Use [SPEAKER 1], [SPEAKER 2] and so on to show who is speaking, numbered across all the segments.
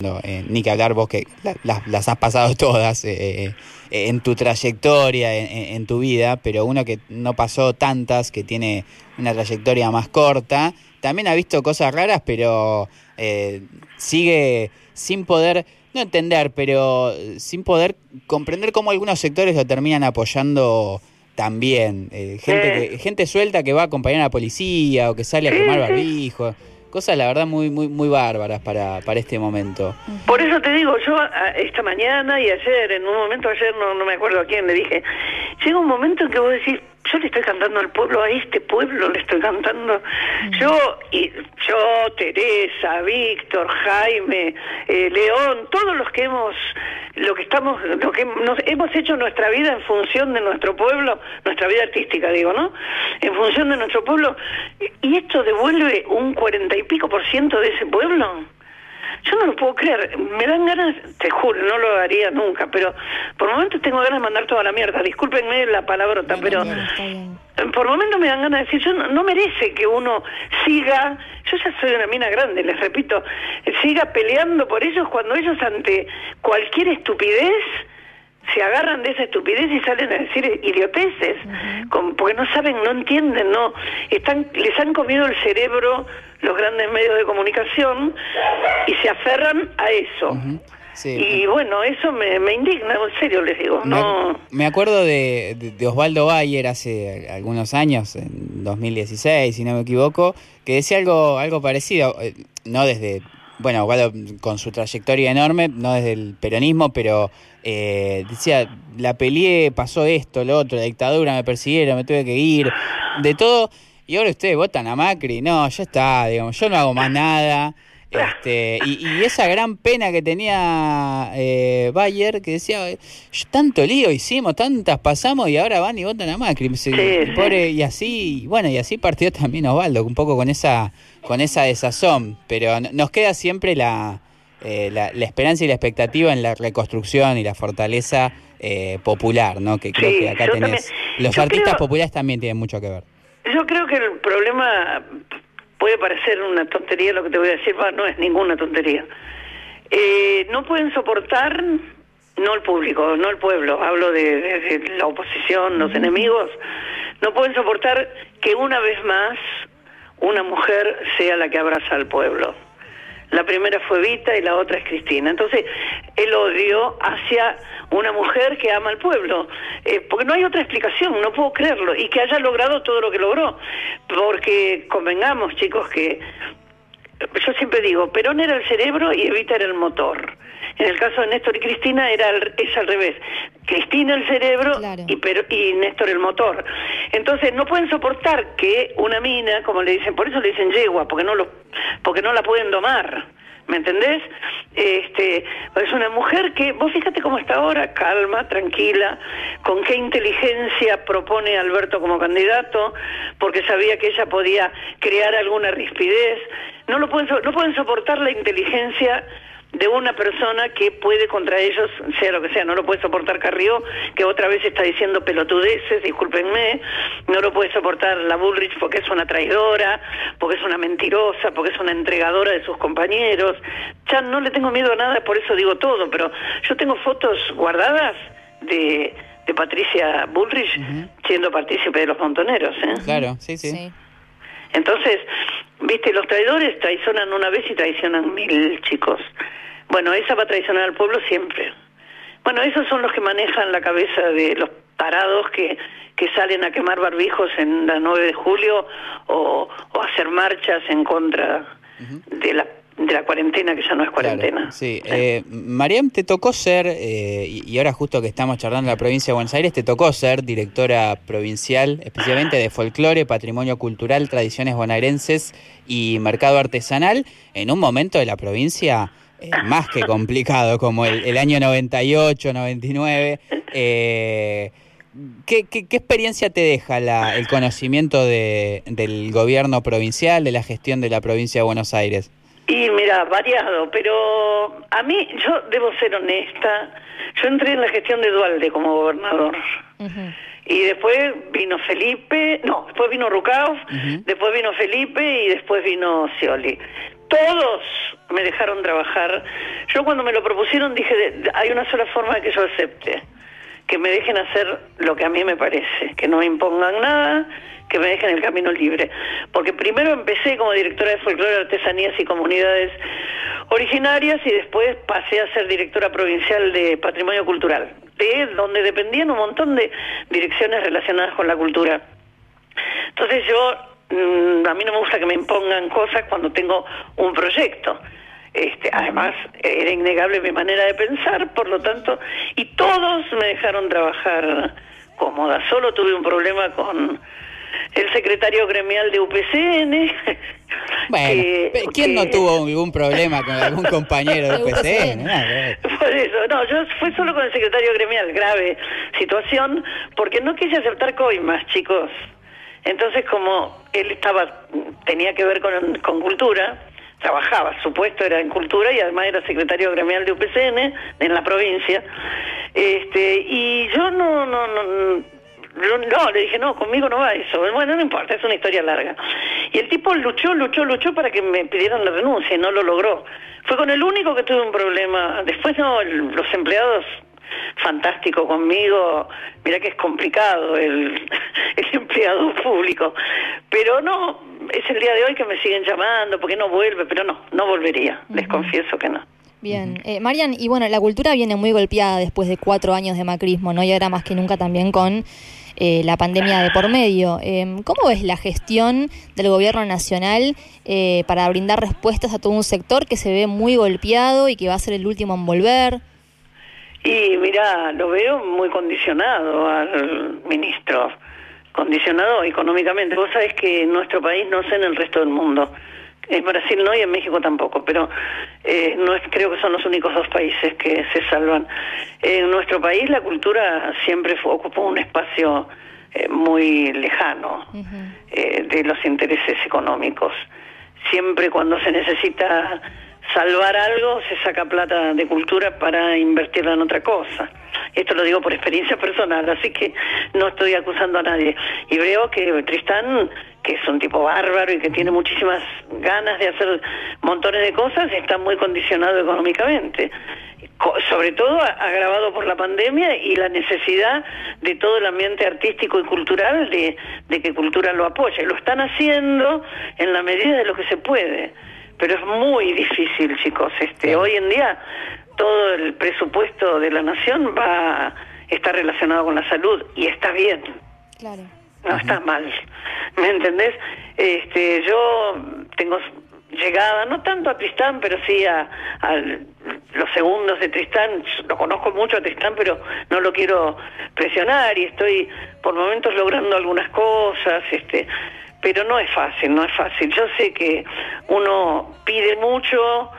[SPEAKER 1] Eh, ni que hablar vos que las has pasado todas eh, eh, en tu trayectoria, en, tu vida, pero uno que no pasó tantas, que tiene una trayectoria más corta, también ha visto cosas raras, pero sigue sin poder, no entender, pero sin poder comprender cómo algunos sectores lo terminan apoyando también. gente, gente suelta que va a acompañar a la policía o que sale a quemar barbijos cosas la verdad muy muy muy bárbaras para, para este momento.
[SPEAKER 2] Por eso te digo, yo esta mañana y ayer, en un momento ayer no, no me acuerdo a quién le dije, llega un momento en que vos decís, yo le estoy cantando al pueblo, a este pueblo le estoy cantando. Yo, y yo, Teresa, Víctor, Jaime, eh, León, todos los que hemos, lo que estamos, lo que nos, hemos hecho nuestra vida en función de nuestro pueblo, nuestra vida artística, digo, ¿no? En función de nuestro pueblo, y esto devuelve un cuarenta y pico por ciento de ese pueblo. Yo no lo puedo creer. Me dan ganas, te juro, no lo haría nunca, pero por momentos tengo ganas de mandar toda la mierda. Discúlpenme la palabrota, pero por momentos me dan ganas de decir, yo no, merece que uno siga, yo ya soy una mina grande, les repito, siga peleando por ellos cuando ellos ante cualquier estupidez se agarran de esa estupidez y salen a decir idioteces, porque no saben, no entienden, no están les han comido el cerebro los grandes medios de comunicación y se aferran a eso. Y bueno, eso me, me, indigna, en serio les digo. no
[SPEAKER 1] Me acuerdo de, de, Osvaldo Bayer hace algunos años, en 2016, si no me equivoco, que decía algo, algo parecido, eh, no desde, bueno, con su trayectoria enorme, no desde el peronismo, pero eh, decía, la peleé, pasó esto, lo otro, la dictadura, me persiguieron, me tuve que ir, de todo y ahora ustedes votan a Macri, no, ya está, digamos, yo no hago más nada. Este, y, esa gran pena que tenía eh, Bayer, que decía, tanto lío hicimos, tantas pasamos y ahora van y votan a Macri. y así, bueno, y así partió también Osvaldo, un poco con esa, con esa desazón. Pero nos queda siempre la, eh, la, esperanza y la expectativa en la reconstrucción y la fortaleza eh, popular, ¿no? Que creo que acá tenés. Los artistas populares también tienen mucho que ver.
[SPEAKER 2] Yo creo que el problema puede parecer una tontería lo que te voy a decir, no es ninguna tontería. Eh, no pueden soportar, no el público, no el pueblo, hablo de, la oposición, los enemigos, no pueden soportar que una vez más una mujer sea la que abraza al pueblo. La primera fue Vita y la otra es Cristina. Entonces, el odio hacia una mujer que ama al pueblo, eh, porque no hay otra explicación, no puedo creerlo, y que haya logrado todo lo que logró, porque convengamos, chicos, que yo siempre digo, Perón era el cerebro y Evita era el motor. En el caso de Néstor y Cristina era es al revés. Cristina el cerebro y, pero, y Néstor el motor. Entonces no pueden soportar que una mina, como le dicen, por eso le dicen yegua, porque no lo, porque no la pueden domar. ¿Me entendés? Este, es una mujer que, vos fíjate cómo está ahora, calma, tranquila, con qué inteligencia propone Alberto como candidato, porque sabía que ella podía crear alguna rispidez. No lo pueden, no pueden soportar la inteligencia de una persona que puede contra ellos, sea lo que sea, no lo puede soportar Carrió, que otra vez está diciendo pelotudeces, discúlpenme, no lo puede soportar la Bullrich porque es una traidora, porque es una mentirosa, porque es una entregadora de sus compañeros. Ya no le tengo miedo a nada, por eso digo todo, pero yo tengo fotos guardadas de, de Patricia Bullrich siendo partícipe de los montoneros. ¿eh?
[SPEAKER 1] Claro, sí, sí.
[SPEAKER 2] Entonces, viste, los traidores traicionan una vez y traicionan mil chicos. Bueno, esa va a traicionar al pueblo siempre. Bueno, esos son los que manejan la cabeza de los tarados que, que salen a quemar barbijos en la 9 de julio o, o hacer marchas en contra de la de la cuarentena que ya no es cuarentena.
[SPEAKER 1] sí, eh, Mariam, te tocó ser, eh, y ahora justo que estamos charlando en la provincia de Buenos Aires, te tocó ser directora provincial, especialmente de folclore, patrimonio cultural, tradiciones bonaerenses y mercado artesanal, en un momento de la provincia eh, más que complicado, como el, año 98, 99. Eh, ¿qué, qué, experiencia te deja la, el conocimiento de, del gobierno provincial, de la gestión de la provincia de Buenos Aires?
[SPEAKER 2] Y mira, variado, pero a mí, yo debo ser honesta, yo entré en la gestión de Dualde como gobernador. Y después vino Felipe, no, después vino Rucauf, después vino Felipe y después vino Scioli. todos me dejaron trabajar. Yo cuando me lo propusieron dije, hay una sola forma de que yo acepte, que me dejen hacer lo que a mí me parece, que no me impongan nada, que me dejen el camino libre. Porque primero empecé como directora de folclore, artesanías y comunidades originarias y después pasé a ser directora provincial de patrimonio cultural, de donde dependían un montón de direcciones relacionadas con la cultura. Entonces yo, mm, a mí no me gusta que me impongan cosas cuando tengo un proyecto. Este, además, era innegable mi manera de pensar, por lo tanto, y todos me dejaron trabajar cómoda. Solo tuve un problema con el secretario gremial de UPCN.
[SPEAKER 1] Bueno, ¿quién no tuvo ningún problema con algún compañero de UPCN?
[SPEAKER 2] Por eso, no, yo fue solo con el secretario gremial, grave situación, porque no quise aceptar coimas, chicos. Entonces, como él estaba, tenía que ver con, con cultura, trabajaba, su puesto era en cultura y además era secretario gremial de UPCN en la provincia. Este, y yo no, no, no no, le dije, no, conmigo no va eso. Bueno, no importa, es una historia larga. Y el tipo luchó, luchó, luchó para que me pidieran la renuncia y no lo logró. Fue con el único que tuve un problema. Después no, los empleados fantástico conmigo. Mira que es complicado el, el empleado público. Pero no, es el día de hoy que me siguen llamando porque no vuelve, pero no, no volvería. Les confieso que no.
[SPEAKER 3] Bien, eh, Marian, y bueno, la cultura viene muy golpeada después de cuatro años de macrismo, ¿no? Y ahora más que nunca también con eh, la pandemia de por medio. Em, ¿Cómo ves la gestión del gobierno nacional eh, para brindar respuestas a todo un sector que se ve muy golpeado y que va a ser el último en volver?
[SPEAKER 2] Y mira, lo veo muy condicionado al ministro, condicionado económicamente. Vos sabés que en nuestro país no sé en el resto del mundo en Brasil no y en México tampoco, pero eh, no es, creo que son los únicos dos países que se salvan. En nuestro país la cultura siempre ocupó un espacio eh, muy lejano eh, de los intereses económicos. Siempre cuando se necesita salvar algo, se saca plata de cultura para invertirla en otra cosa. Esto lo digo por experiencia personal, así que no estoy acusando a nadie. Y veo que Tristán, que es un tipo bárbaro y que tiene muchísimas ganas de hacer montones de cosas, está muy condicionado económicamente. Sobre todo agravado por la pandemia y la necesidad de todo el ambiente artístico y cultural de, de que cultura lo apoye. Lo están haciendo en la medida de lo que se puede pero es muy difícil, chicos. Este, hoy en día todo el presupuesto de la nación va está relacionado con la salud y está bien. Claro. No está mal. ¿Me entendés? Este, yo tengo llegada, no tanto a Tristán, pero sí a, a, los segundos de Tristán. Lo conozco mucho a Tristán, pero no lo quiero presionar y estoy por momentos logrando algunas cosas. Este, pero no es fácil, no es fácil. Yo sé que uno pide mucho,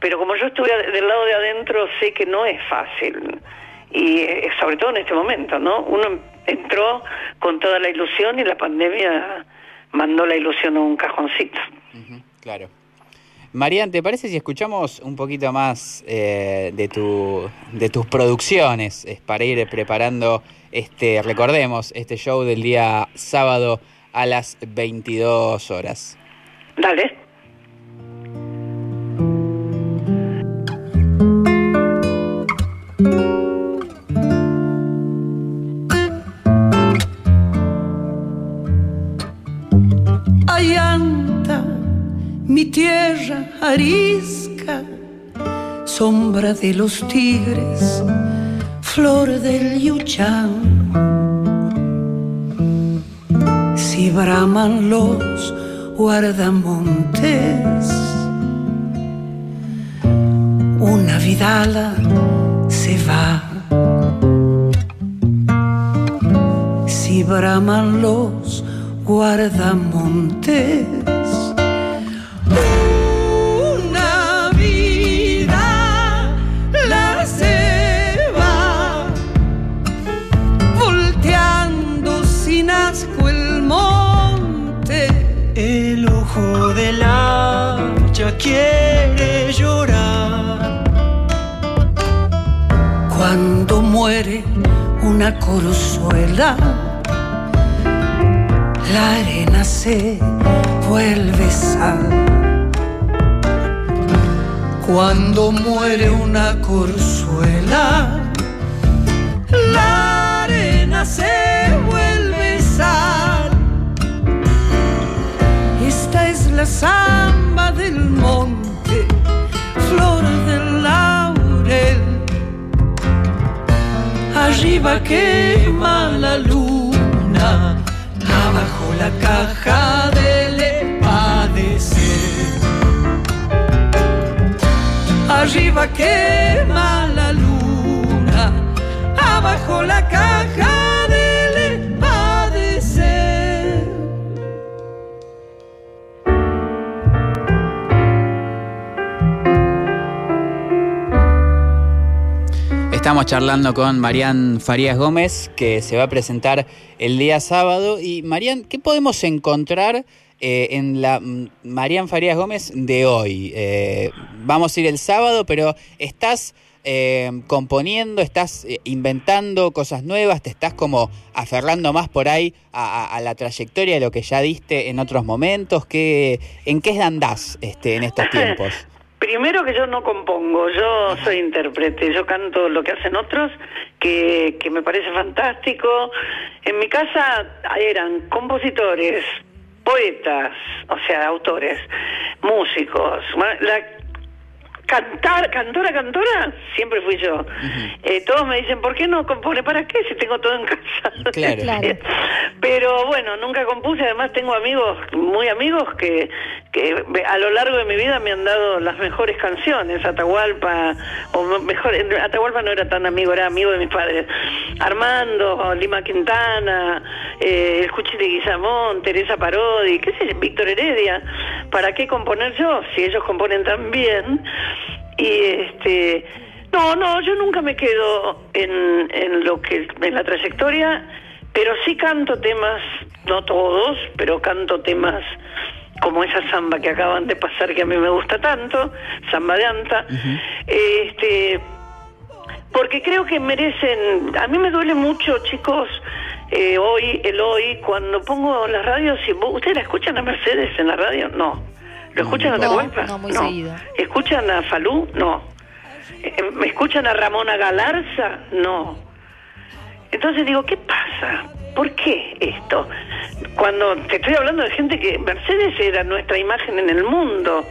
[SPEAKER 2] pero como yo estuve del lado de adentro, sé que no es fácil. Y eh, sobre todo en este momento, ¿no? Uno entró con toda la ilusión y la pandemia mandó la ilusión a un cajoncito.
[SPEAKER 1] claro. Marian, ¿te parece si escuchamos un poquito más eh, de, tu, de tus producciones es para ir preparando este, recordemos, este show del día sábado a las 22 horas.
[SPEAKER 2] Dale.
[SPEAKER 4] Allanta mi tierra arisca, sombra de los tigres, flor del yuchán si braman los guardamontes. Una vidala se va. Si braman los guardamontes. Una la arena se vuelve sal. Cuando muere una corzuela, Arriba quema la luna, abajo la caja del padecer. Arriba quema la luna, abajo la caja
[SPEAKER 1] Estamos charlando con Marian Farías Gómez, que se va a presentar el día sábado. Y Marian, ¿qué podemos encontrar eh, en la mm, Marian Farías Gómez de hoy? Eh, vamos a ir el sábado, pero estás eh, componiendo, estás inventando cosas nuevas, te estás como aferrando más por ahí a, la trayectoria de lo que ya diste en otros momentos. ¿Qué, ¿En qué andás este, en estos tiempos?
[SPEAKER 2] Primero que yo no compongo, yo soy intérprete, yo canto lo que hacen otros, que, que me parece fantástico. En mi casa eran compositores, poetas, o sea, autores, músicos. La cantar, cantora, cantora, siempre fui yo. Eh, todos me dicen, ¿por qué no compone? ¿Para qué si tengo todo en casa?
[SPEAKER 1] Claro.
[SPEAKER 3] Claro.
[SPEAKER 2] Pero bueno, nunca compuse, además tengo amigos, muy amigos, que, que a lo largo de mi vida me han dado las mejores canciones, Atahualpa, o mejor, Atahualpa no era tan amigo, era amigo de mis padres, Armando, Lima Quintana, eh, el Cuchi de Guizamón, Teresa Parodi, qué sé, yo, Víctor Heredia, ¿para qué componer yo si ellos componen tan bien? Y este... No, no, yo nunca me quedo en, en lo que en la trayectoria, pero sí canto temas, no todos, pero canto temas como esa samba que acaban de pasar que a mí me gusta tanto, samba de anta. Este, porque creo que merecen, a mí me duele mucho, chicos, eh, hoy, el hoy, cuando pongo las radios, ¿ustedes la escuchan a Mercedes en la radio? No. ¿Lo escuchan a
[SPEAKER 3] No,
[SPEAKER 2] Atahualpa?
[SPEAKER 3] no, muy seguido.
[SPEAKER 2] ¿Escuchan a Falú? No. Eh, ¿Me escuchan a Ramona Galarza? No. Entonces digo, ¿qué pasa? ¿Por qué esto? Cuando te estoy hablando de gente que Mercedes era nuestra imagen en el mundo.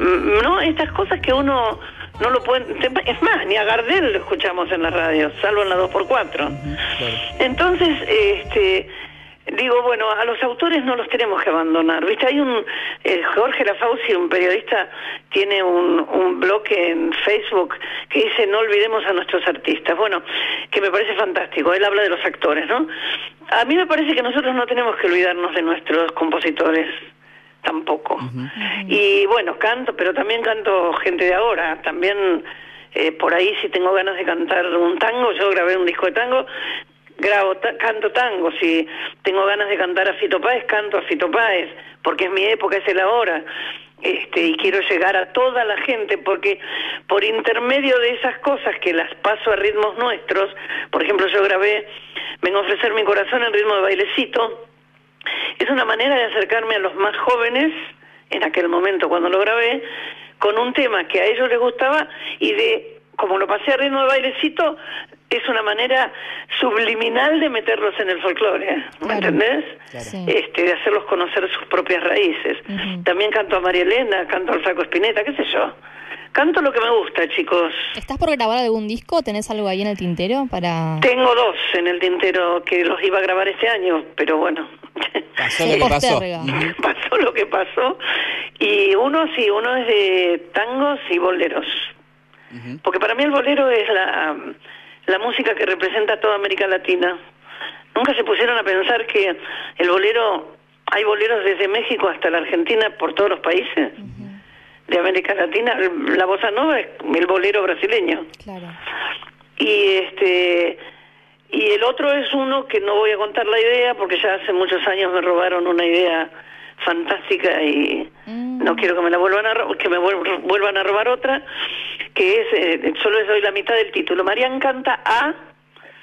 [SPEAKER 2] Mm, No, estas cosas que uno no lo puede... Es más, ni a Gardel lo escuchamos en la radio, salvo en la 2x4. Entonces, este... Digo, bueno, a los autores no los tenemos que abandonar. ¿Viste? Hay un. eh, Jorge Lafauci, un periodista, tiene un, un bloque en Facebook que dice: No olvidemos a nuestros artistas. Bueno, que me parece fantástico. Él habla de los actores, ¿no? A mí me parece que nosotros no tenemos que olvidarnos de nuestros compositores tampoco. Y bueno, canto, pero también canto gente de ahora. También eh, por ahí, si tengo ganas de cantar un tango, yo grabé un disco de tango grabo, canto tango, si tengo ganas de cantar a Fito Páez, canto a Fito Páez, porque es mi época, es el ahora. Este, y quiero llegar a toda la gente porque por intermedio de esas cosas que las paso a ritmos nuestros, por ejemplo yo grabé Vengo a ofrecer mi corazón en ritmo de bailecito, es una manera de acercarme a los más jóvenes, en aquel momento cuando lo grabé, con un tema que a ellos les gustaba y de, como lo pasé a ritmo de bailecito, es una manera subliminal de meterlos en el folclore, ¿me
[SPEAKER 3] Claro.
[SPEAKER 2] entendés? Este, de hacerlos conocer sus propias raíces. También canto a María Elena, canto al Flaco Espineta, qué sé yo. Canto lo que me gusta, chicos.
[SPEAKER 3] ¿Estás por grabar algún disco? ¿Tenés algo ahí en el tintero para...?
[SPEAKER 2] Tengo dos en el tintero que los iba a grabar este año, pero bueno.
[SPEAKER 1] Pasó lo que pasó.
[SPEAKER 2] pasó lo que pasó. Y uno sí, uno es de tangos y boleros. Porque para mí el bolero es la, la música que representa a toda América Latina. Nunca se pusieron a pensar que el bolero, hay boleros desde México hasta la Argentina, por todos los países de América Latina. La bossa nova es el bolero brasileño.
[SPEAKER 3] Claro.
[SPEAKER 2] Y este y el otro es uno que no voy a contar la idea porque ya hace muchos años me robaron una idea fantástica y
[SPEAKER 3] Mm.
[SPEAKER 2] no quiero que me la vuelvan a ro- que me vuel- vuelvan a robar otra que es eh, solo les doy la mitad del título. Marian canta a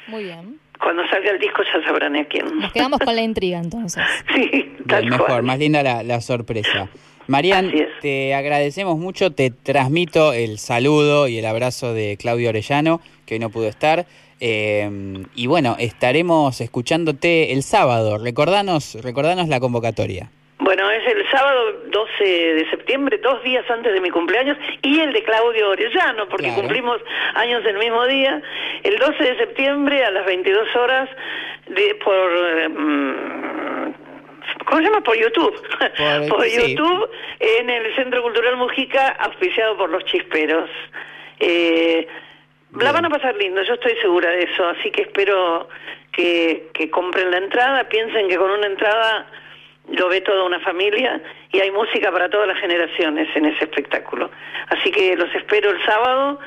[SPEAKER 3] Muy bien.
[SPEAKER 2] cuando salga el disco ya sabrán a quién.
[SPEAKER 3] Nos quedamos con la intriga entonces.
[SPEAKER 2] Sí, tal
[SPEAKER 1] Bien, mejor,
[SPEAKER 2] cual.
[SPEAKER 1] más linda la, la sorpresa. Marian, te agradecemos mucho, te transmito el saludo y el abrazo de Claudio Orellano, que hoy no pudo estar. Eh, y bueno, estaremos escuchándote el sábado. Recordanos, recordanos la convocatoria.
[SPEAKER 2] Sábado 12 de septiembre, dos días antes de mi cumpleaños, y el de Claudio Orellano, porque
[SPEAKER 1] Claro.
[SPEAKER 2] cumplimos años el mismo día. El 12 de septiembre a las 22 horas de, por... mm, ¿Cómo se llama? Por YouTube.
[SPEAKER 1] Por-
[SPEAKER 2] Por,
[SPEAKER 1] sí.
[SPEAKER 2] YouTube, en el Centro Cultural Mujica, auspiciado por los chisperos. Eh, la van a pasar lindo, yo estoy segura de eso, así que espero que, que compren la entrada, piensen que con una entrada lo ve toda una familia y hay música para todas las generaciones en ese espectáculo. Así que los espero el sábado,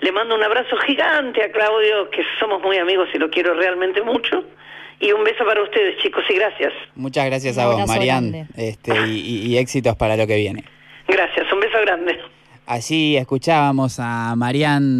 [SPEAKER 2] le mando un abrazo gigante a Claudio, que somos muy amigos y lo quiero realmente mucho, y un beso para ustedes chicos y gracias.
[SPEAKER 1] Muchas gracias a vos, Marian, este, y, y- y éxitos para lo que viene.
[SPEAKER 2] Gracias, un beso grande.
[SPEAKER 1] Así escuchábamos a Marian